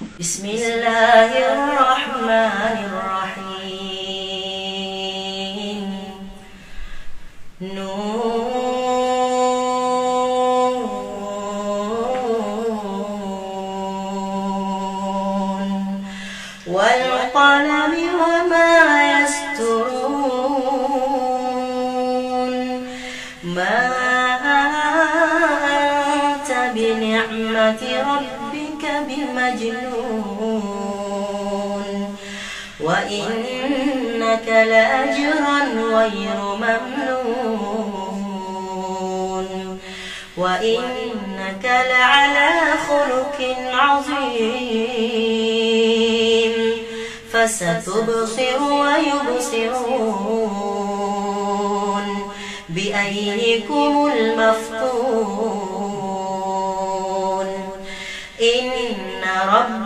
بسم الله الرحمن الرحيم. نون. والقلم وما يسترون. ما أنت بنعمة ربك بمجنون وإنك لأجرا غير ممنون. وإنك لعلى خلق عظيم. فستبصر ويبصرون بأيكم المفتون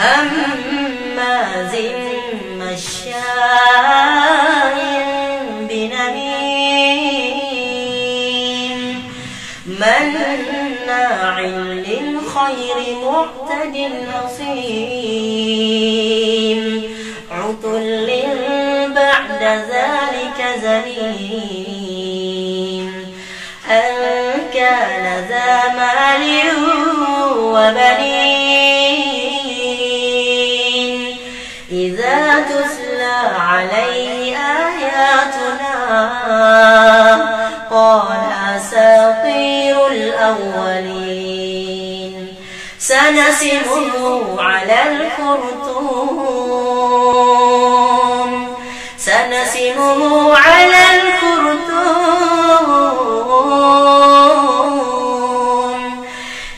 هماز مشاء بنميم مناع للخير معتد أصيم عتل بعد ذلك زنيم أن كان ذا مال وبنين إذا تتلى عليه آياتنا قال أساطير الأولين سنسمه على الخرطوم سنسمه على الخرطوم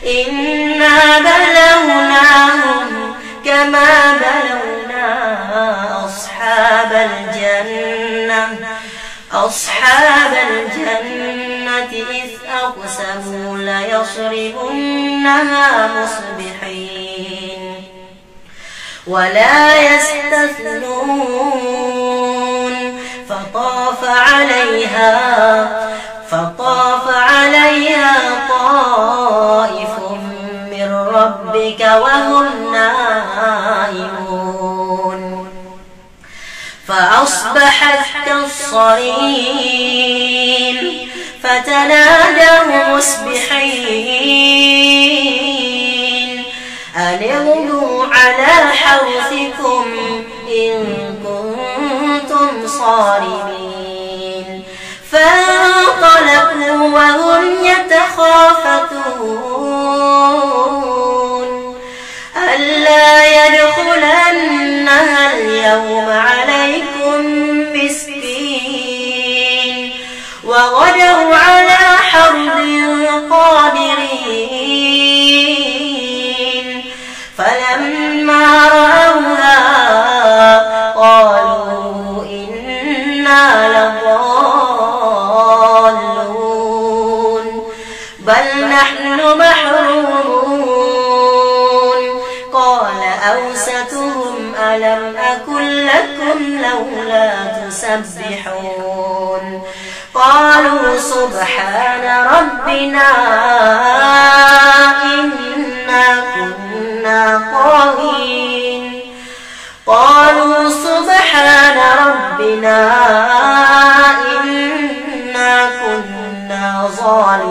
إنا بلوناهم كما أصحاب الجنة إذ أقسموا ليصرمنها مصبحين ولا يستثنون فطاف عليها فطاف عليها طائف من ربك وهم فأصبحت كالصريم فتنادوا مصبحين. أن اغدوا على حوثكم إن كنتم صارمين. فانطلقوا وهم يتخافتون. محرومون قال أوستهم ألم أكن لكم لولا تسبحون قالوا سبحان ربنا إنا كنا طاغين قالوا سبحان ربنا إنا كنا ظالمين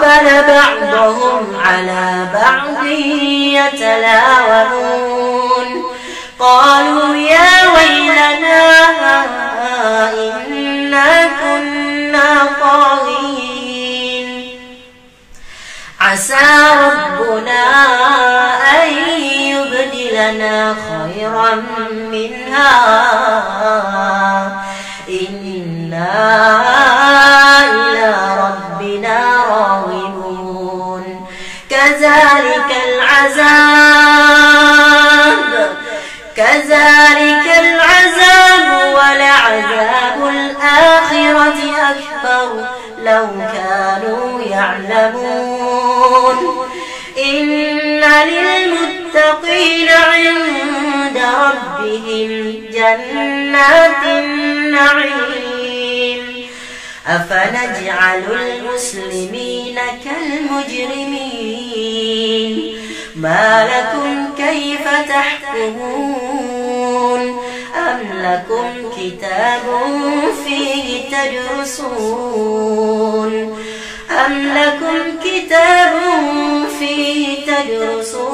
فأقبل بعضهم على بعض يتلاومون قالوا يا ويلنا إنا كنا طاغين عسى ربنا أن يبدلنا خيرا منها إنا ربهم جنات النعيم. أفنجعل المسلمين كالمجرمين؟ ما لكم كيف تحكمون؟ أم لكم كتاب فيه تدرسون؟ أم لكم كتاب فيه تدرسون؟